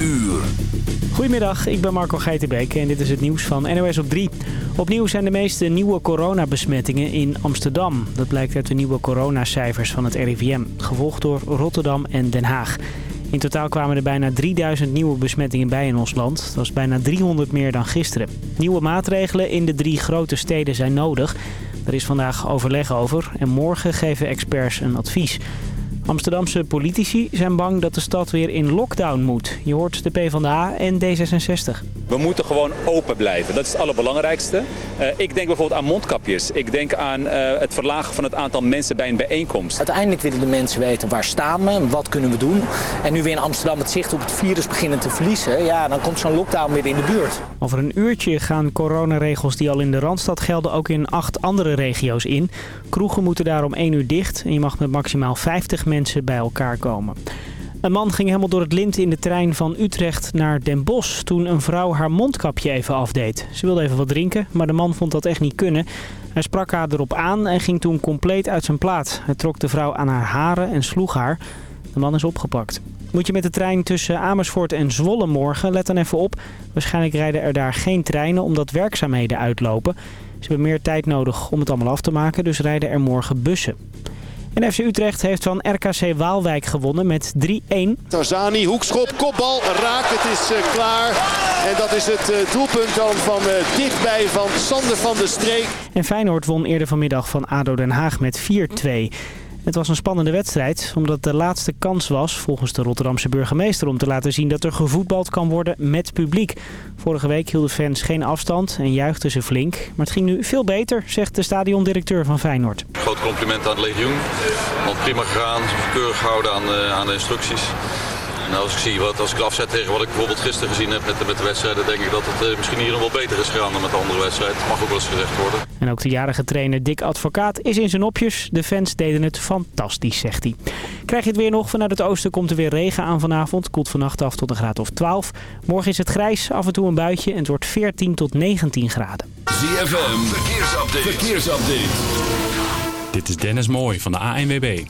uur. Goedemiddag, ik ben Marco Geitenbeek en dit is het nieuws van NOS op 3. Opnieuw zijn de meeste nieuwe coronabesmettingen in Amsterdam. Dat blijkt uit de nieuwe coronacijfers van het RIVM, gevolgd door Rotterdam en Den Haag. In totaal kwamen er bijna 3000 nieuwe besmettingen bij in ons land. Dat was bijna 300 meer dan gisteren. Nieuwe maatregelen in de drie grote steden zijn nodig. Er is vandaag overleg over en morgen geven experts een advies. Amsterdamse politici zijn bang dat de stad weer in lockdown moet. Je hoort de PvdA en D66. We moeten gewoon open blijven. Dat is het allerbelangrijkste. Uh, ik denk bijvoorbeeld aan mondkapjes. Ik denk aan uh, het verlagen van het aantal mensen bij een bijeenkomst. Uiteindelijk willen de mensen weten waar staan we, wat kunnen we doen. En nu we in Amsterdam het zicht op het virus beginnen te verliezen... ja, dan komt zo'n lockdown weer in de buurt. Over een uurtje gaan coronaregels die al in de Randstad gelden... ook in acht andere regio's in. Kroegen moeten daarom één uur dicht... en je mag met maximaal 50 mensen bij elkaar komen. Een man ging helemaal door het lint in de trein van Utrecht naar Den Bosch... toen een vrouw haar mondkapje even afdeed. Ze wilde even wat drinken, maar de man vond dat echt niet kunnen. Hij sprak haar erop aan en ging toen compleet uit zijn plaat. Hij trok de vrouw aan haar haren en sloeg haar. De man is opgepakt. Moet je met de trein tussen Amersfoort en Zwolle morgen? Let dan even op. Waarschijnlijk rijden er daar geen treinen omdat werkzaamheden uitlopen. Ze hebben meer tijd nodig om het allemaal af te maken, dus rijden er morgen bussen. En FC Utrecht heeft van RKC Waalwijk gewonnen met 3-1. Tarzani, hoekschop, kopbal, raak, het is uh, klaar. En dat is het uh, doelpunt dan van uh, dichtbij van Sander van der Streek. En Feyenoord won eerder vanmiddag van ADO Den Haag met 4-2. Het was een spannende wedstrijd, omdat de laatste kans was, volgens de Rotterdamse burgemeester, om te laten zien dat er gevoetbald kan worden met publiek. Vorige week hielden fans geen afstand en juichten ze flink. Maar het ging nu veel beter, zegt de stadiondirecteur van Feyenoord. Groot compliment aan het legioen. Want prima gegaan, keurig gehouden aan, uh, aan de instructies. Nou, als ik zie wat, als ik afzet tegen wat ik bijvoorbeeld gisteren gezien heb met, met de wedstrijden, denk ik dat het uh, misschien hier nog wel beter is gegaan dan met de andere wedstrijd. Mag ook wel eens gezegd worden. En ook de jarige trainer Dick Advocaat is in zijn opjes. De fans deden het fantastisch, zegt hij. Krijg je het weer nog? Vanuit het oosten komt er weer regen aan vanavond. Koelt vannacht af tot een graad of 12. Morgen is het grijs, af en toe een buitje en het wordt 14 tot 19 graden. ZFM, verkeersupdate. verkeersupdate. Dit is Dennis Mooij van de ANWB.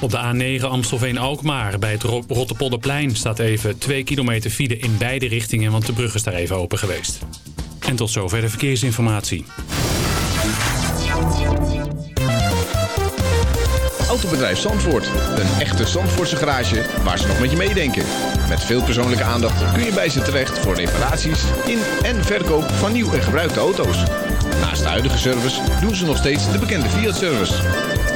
Op de A9 Amstelveen-Alkmaar bij het Rotterpolderplein staat even 2 kilometer file in beide richtingen, want de brug is daar even open geweest. En tot zover de verkeersinformatie. Autobedrijf Zandvoort. Een echte Zandvoortse garage waar ze nog met je meedenken. Met veel persoonlijke aandacht kun je bij ze terecht voor reparaties in en verkoop van nieuw en gebruikte auto's. Naast de huidige service doen ze nog steeds de bekende Fiat-service.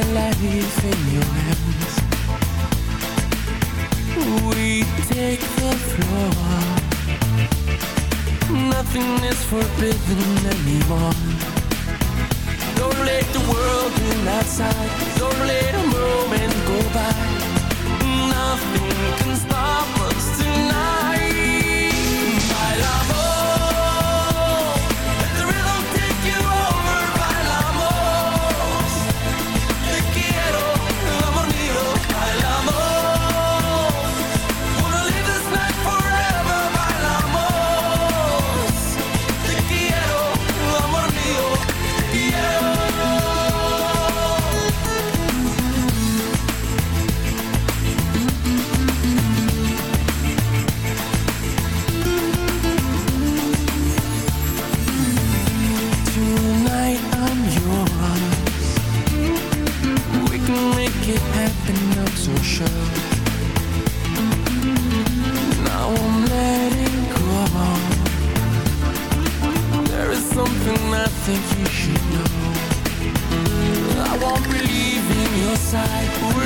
Life in your hands. We take the floor. Nothing is forbidden anymore. Don't let the world in outside. Don't let a moment go by. Nothing can stop side.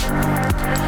Thank you.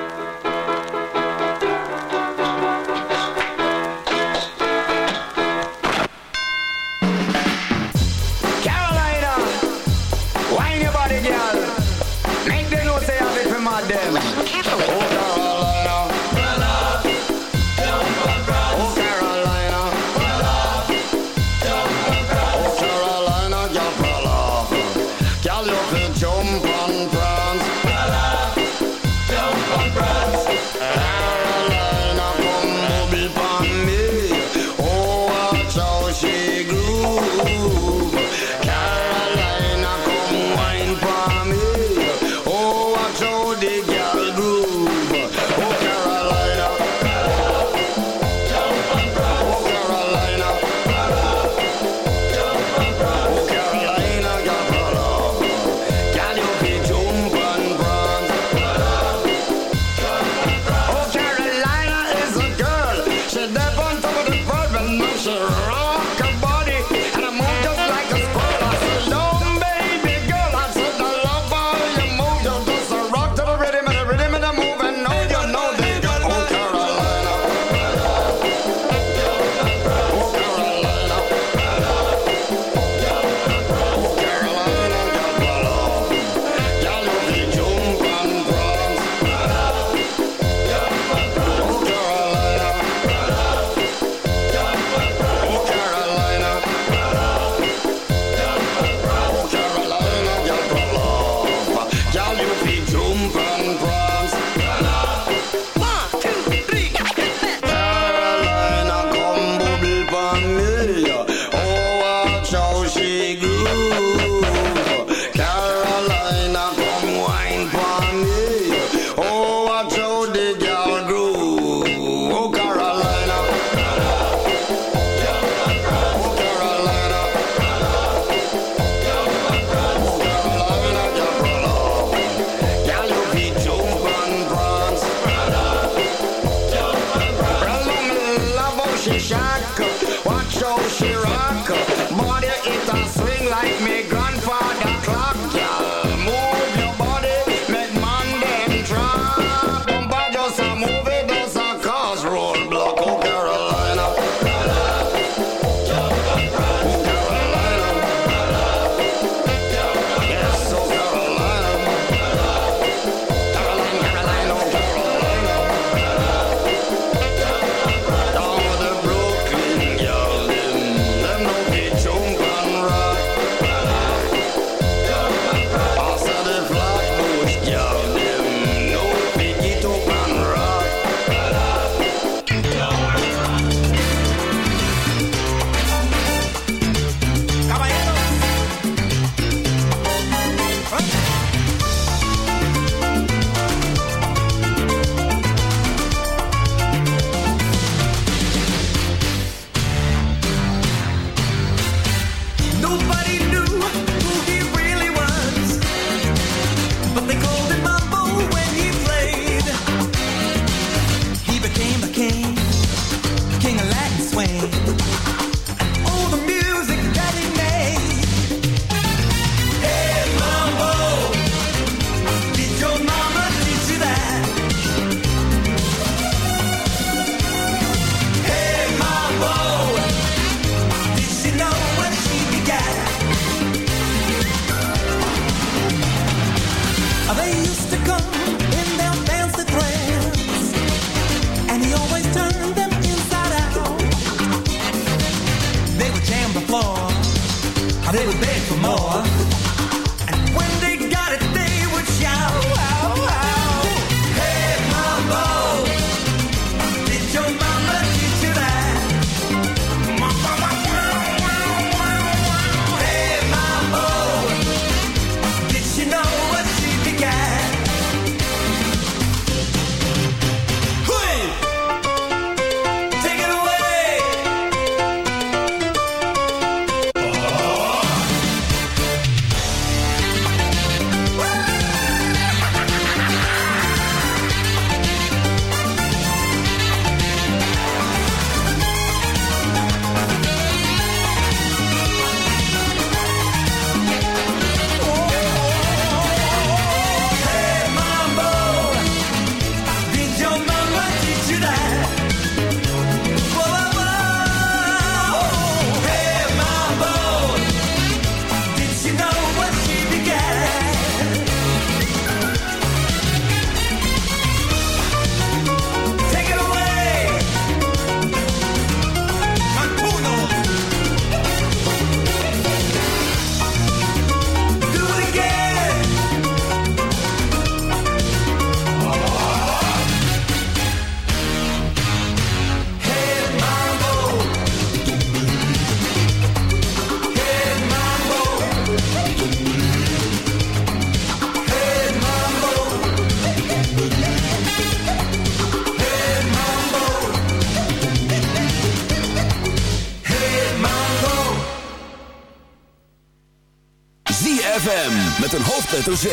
Hoofdletter Z.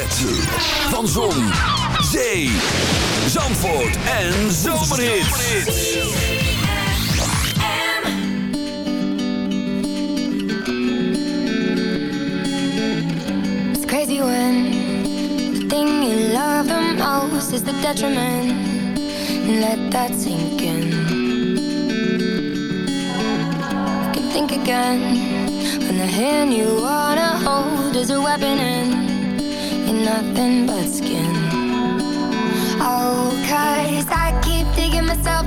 Van Zon, Zee, Zandvoort en Zomerhits. It's crazy when the thing you love the most is the detriment. Let that sink in. You can think again when the hand you wanna hold is a weapon and nothing but skin. Oh, cause I keep digging myself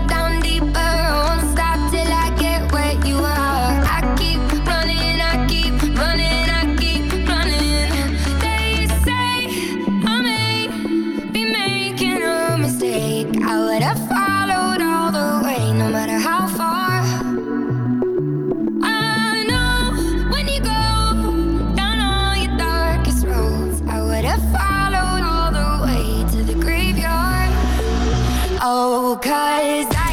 cause I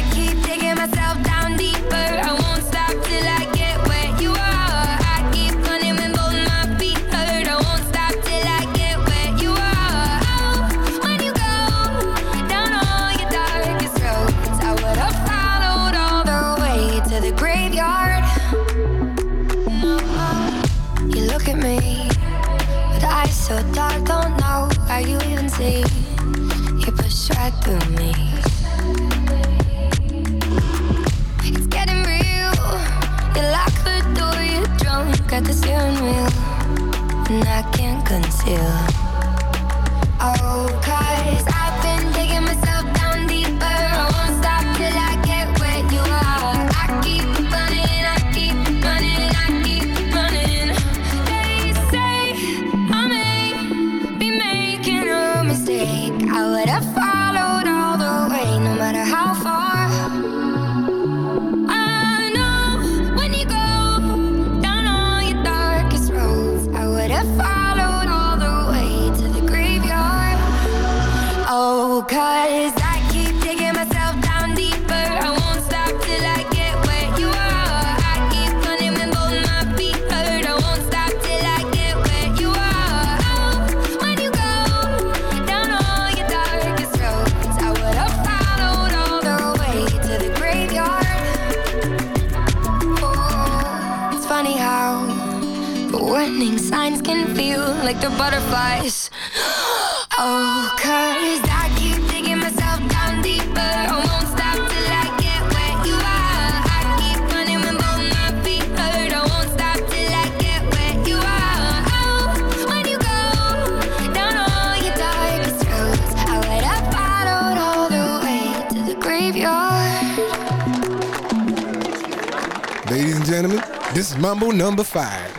and I can't conceal. Butterflies. Oh, cause I keep digging myself down deeper. I won't stop till I get where you are. I keep running when both my feet hurt. I won't stop till I get where you are. Oh, when you go down all your darkest roads, I all the way to the graveyard. Ladies and gentlemen, this is Mambo number five.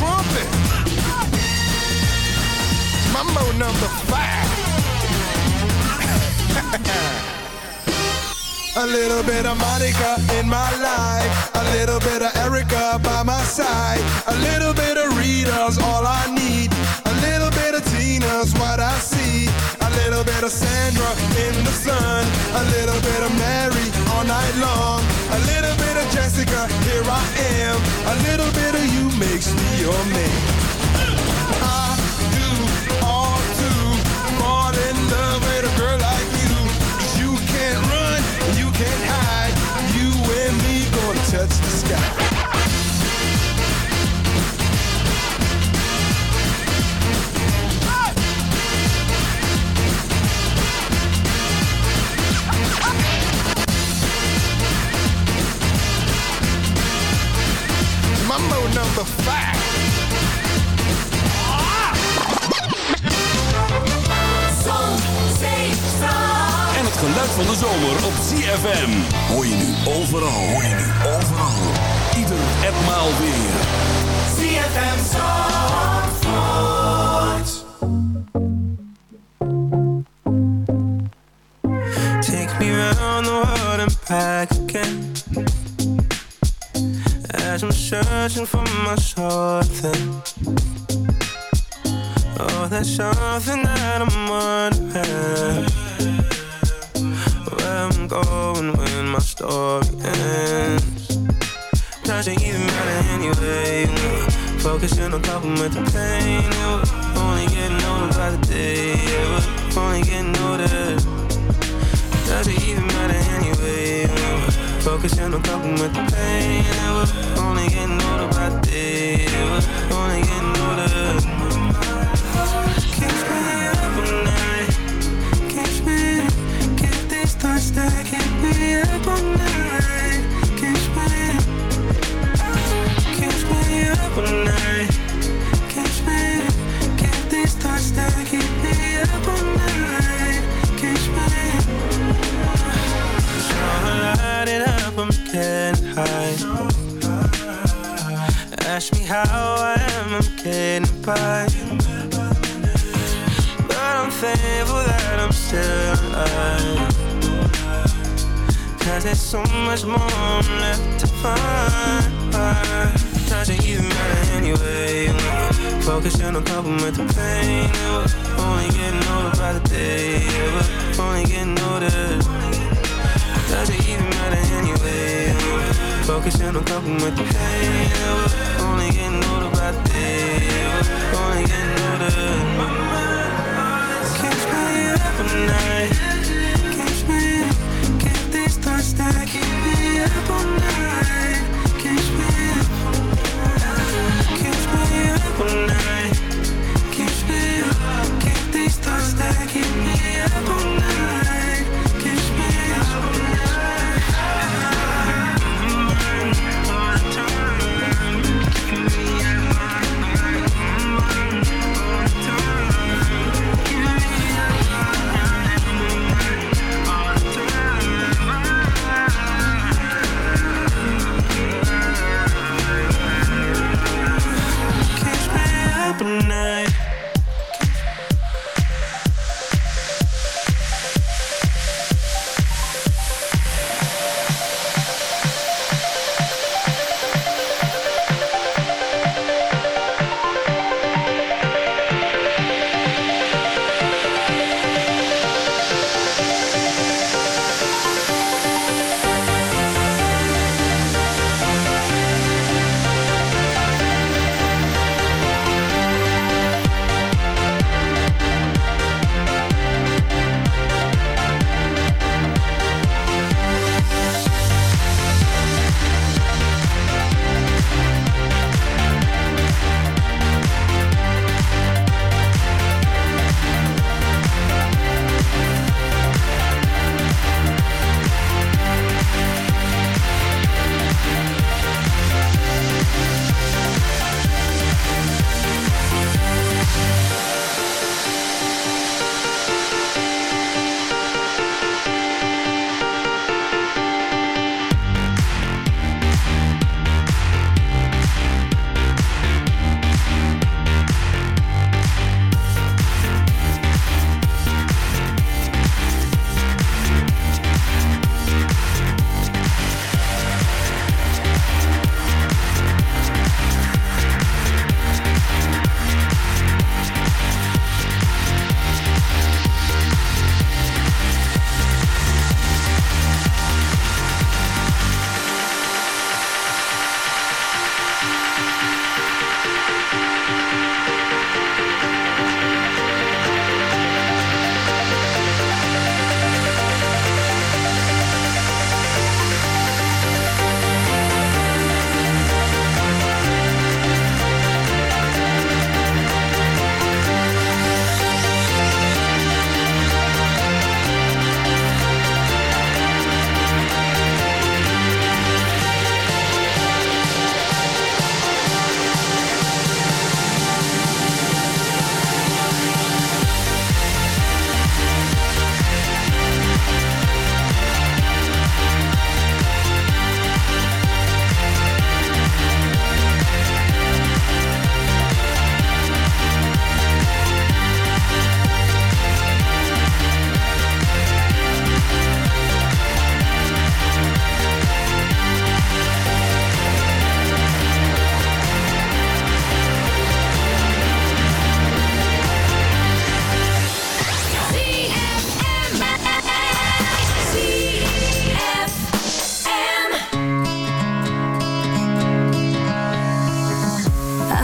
Trumpet. Mambo number five. A little bit of Monica in my life. A little bit of Erica by my side. A little bit of Rita's all I need. A little bit of Tina's what I see. A little bit of Sandra in the sun. A little bit of Mary all night long. A little bit of Jessica, here I am. A little bit of you makes me your man. I do fall in love with a girl like you. 'Cause you can't run, you can't hide. You and me gonna touch the sky. Number five. En het geluid van de zomer op ZFM. Hoor je nu overal. Hoor je nu overal. Ieder en maal weer. ZFM Zandvoort. Take me round the world and back As I'm searching for my something. Oh, there's something that I'm wondering. Where I'm going when my story ends. Doesn't even matter anyway. Focusing on coping with the pain. It was only getting older by the day. It was only getting older. Doesn't even matter anyway. Focusing on coping with the pain. It was only getting older by the day. Was only getting older. Keeps me up all night. Keeps me, keep these thoughts that keep me up all night. Ask me how I am, I'm getting by. But I'm thankful that I'm still alive. Cause there's so much more left to find. Doesn't even matter anyway. Focusing on coping with the pain. Only getting older by the day. Only getting older. Focusing on coping with the pain. Only getting older by the day. Only getting older. Keeps me up all night. Keeps me, keep these that keep me up.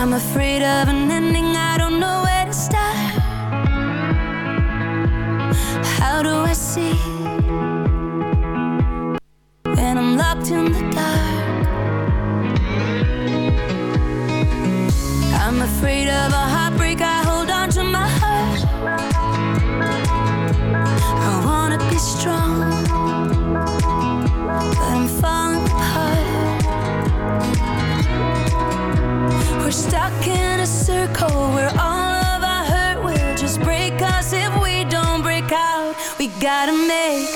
I'm afraid of an gotta make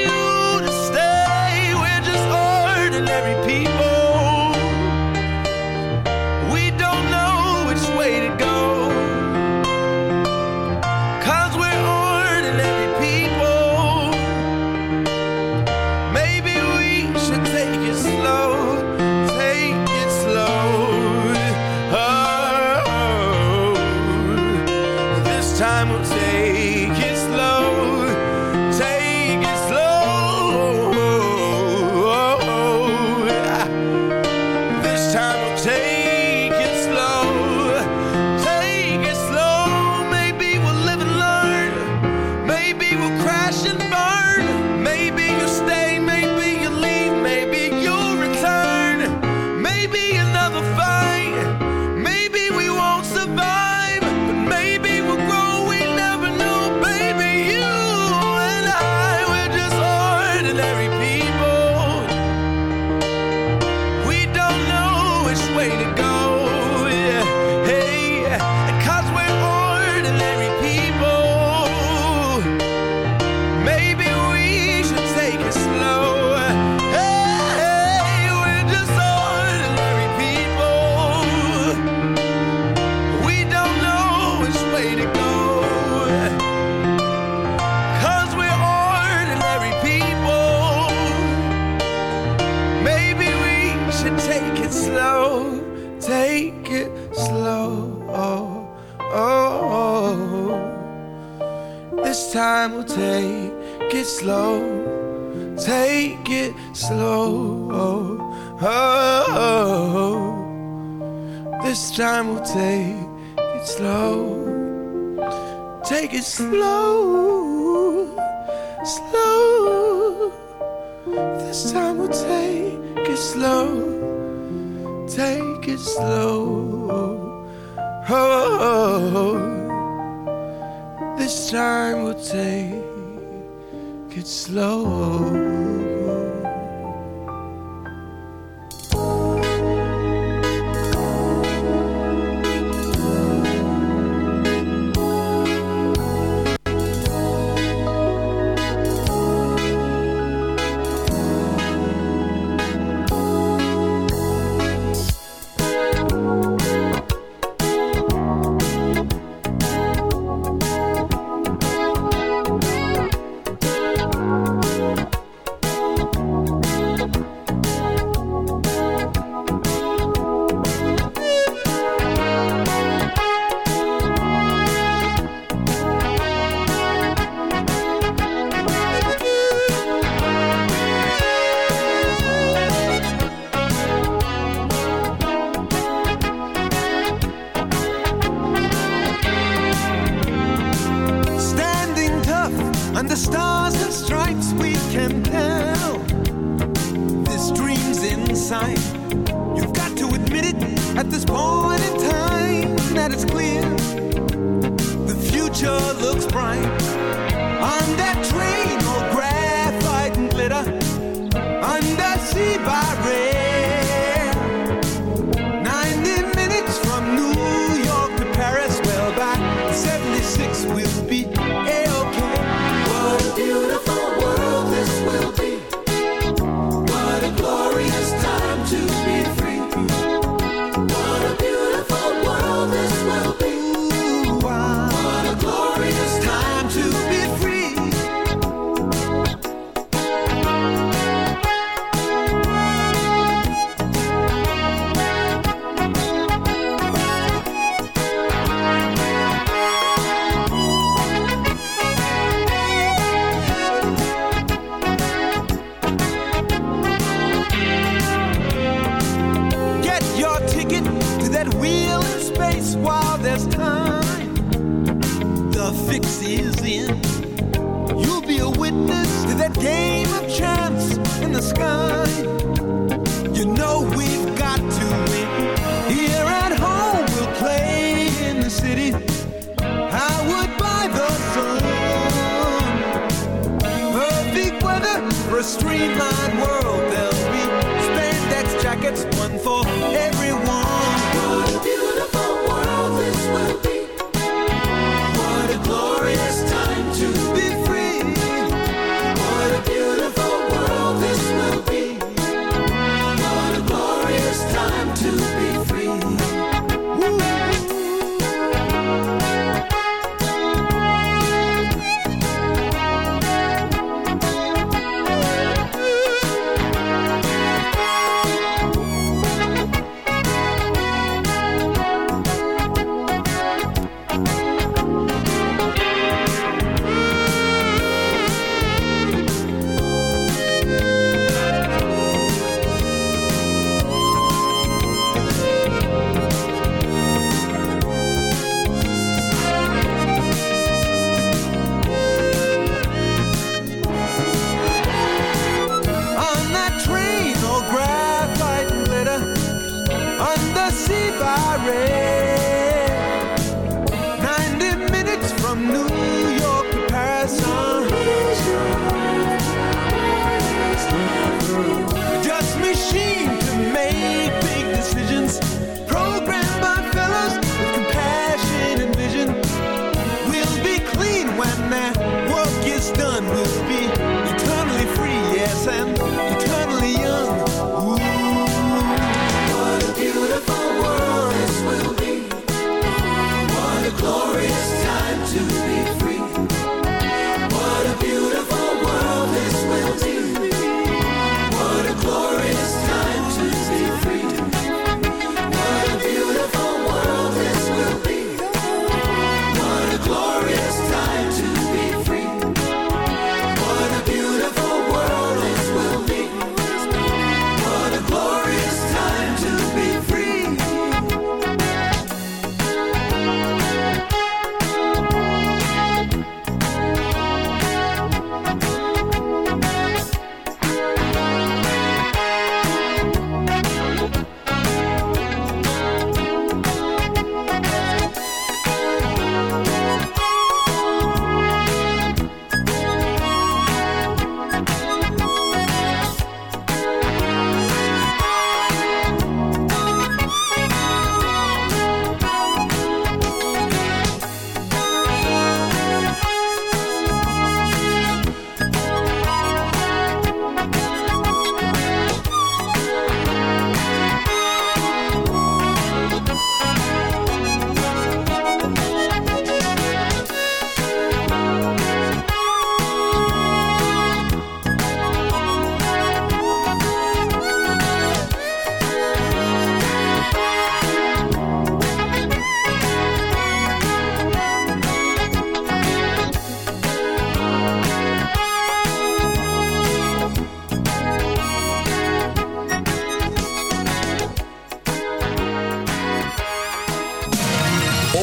ordinary people. fix is in. You'll be a witness to that game of chance in the sky. You know we've got to win. Here at home, we'll play in the city. I would buy the sun. Perfect weather for a streamlined world. There'll be spandex jackets, one for every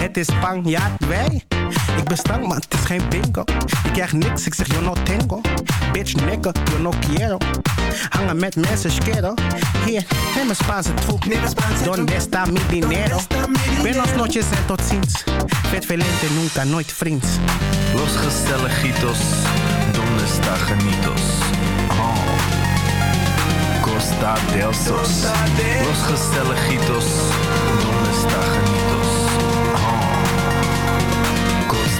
Het is Spanjaard, wij. Ik ben stank, maar het is geen bingo. Ik krijg niks, ik zeg yo no tengo. Bitch, nigga, yo no quiero. Hangen met mensen, schero. Hier, neem een Spaanse troep. Donde está mi dinero? Buenos noches en tot ziens. Vet velente, nunca, nooit vriends. Los gezelligitos, donde está genitos? Oh. Costa del Sos. Los gezelligitos, donde está genitos?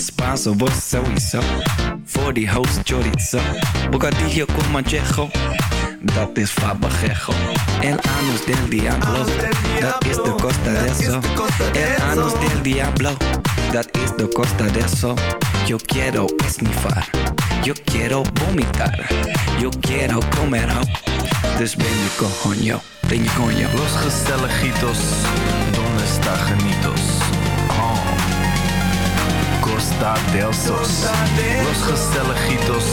Spanso, vos sowieso. Voor die host chorizo. Bocadillo con manchejo. Dat is fabajejo. El anus del diablo. Dat is de costa de eso. El anus del diablo. Dat is de costa de eso. Yo quiero esnifar. Yo quiero vomitar. Yo quiero comer ho. Dus ben je coño. Ben je coño. Los gezelligitos, donde está genitos? Costa del Sos. Los gezelligitos,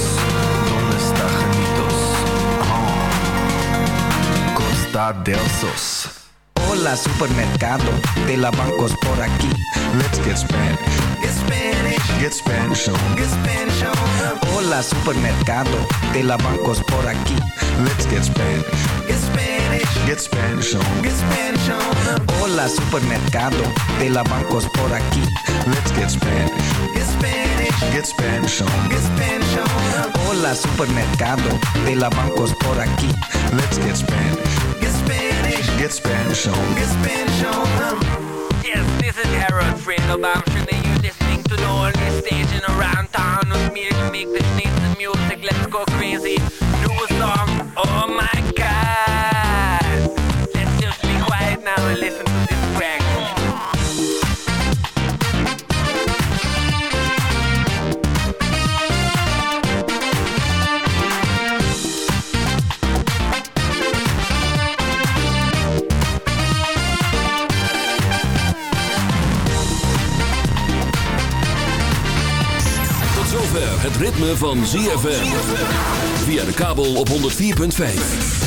donde está genitos? Oh. Costa del Sos. Hola supermercado de la bancos por aquí. Let's get Spanish. Get Spanish. Get Spanish on. Get Spanish on. Hola supermercado de la bancos por aquí. Let's get Spanish. Get Spanish. Get Spanish on. Get Spanish on. Hola supermercado de la bancos por aquí. Let's get Spanish. Get Spanish. Get Spanish on. Get Spanish on. Hola supermercado de la bancos por aquí. Let's get Spanish. Get Spanish. Get Spanish on. Get Spanish on. Yes, this is Harold Fredo Bamshin and you're listening to the only station around town with me to make the schnitzel music. Let's go crazy. Do a song. Oh my god. Van ZFM. Via de kabel op 104.5.